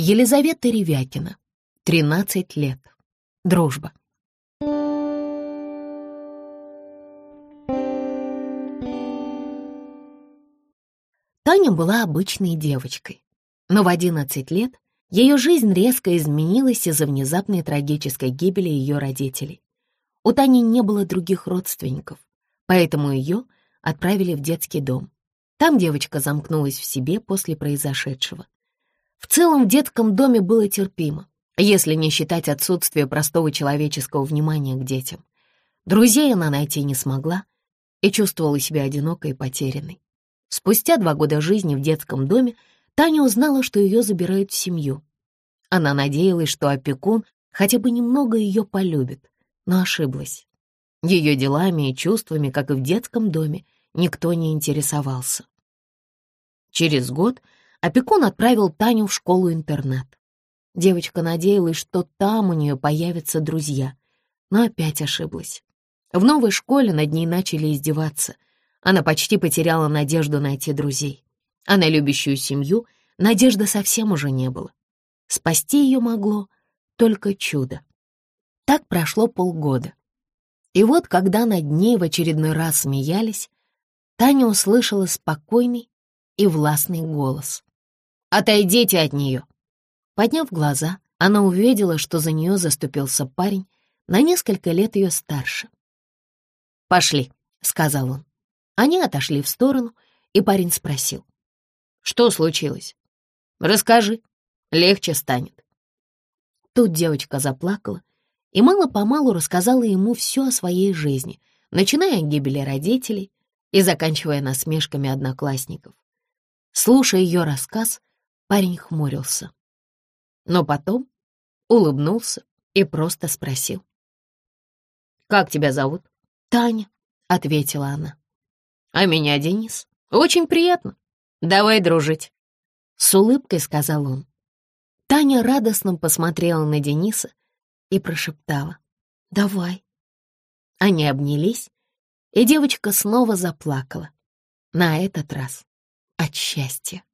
Елизавета Ревякина, 13 лет. Дружба. Таня была обычной девочкой, но в 11 лет ее жизнь резко изменилась из-за внезапной трагической гибели ее родителей. У Тани не было других родственников, поэтому ее отправили в детский дом. Там девочка замкнулась в себе после произошедшего. В целом в детском доме было терпимо, если не считать отсутствие простого человеческого внимания к детям. Друзей она найти не смогла и чувствовала себя одинокой и потерянной. Спустя два года жизни в детском доме Таня узнала, что ее забирают в семью. Она надеялась, что опекун хотя бы немного ее полюбит, но ошиблась. Ее делами и чувствами, как и в детском доме, никто не интересовался. Через год — опекун отправил Таню в школу-интернат. Девочка надеялась, что там у нее появятся друзья, но опять ошиблась. В новой школе над ней начали издеваться. Она почти потеряла надежду найти друзей. А на любящую семью надежды совсем уже не было. Спасти ее могло только чудо. Так прошло полгода. И вот, когда над ней в очередной раз смеялись, Таня услышала спокойный и властный голос. Отойдите от нее!» Подняв глаза, она увидела, что за нее заступился парень, на несколько лет ее старше. «Пошли», — сказал он. Они отошли в сторону, и парень спросил. «Что случилось?» «Расскажи, легче станет». Тут девочка заплакала и мало-помалу рассказала ему все о своей жизни, начиная от гибели родителей и заканчивая насмешками одноклассников. Слушая ее рассказ, Парень хмурился. Но потом улыбнулся и просто спросил. «Как тебя зовут?» «Таня», — ответила она. «А меня Денис. Очень приятно. Давай дружить», — с улыбкой сказал он. Таня радостно посмотрела на Дениса и прошептала. «Давай». Они обнялись, и девочка снова заплакала. На этот раз от счастья.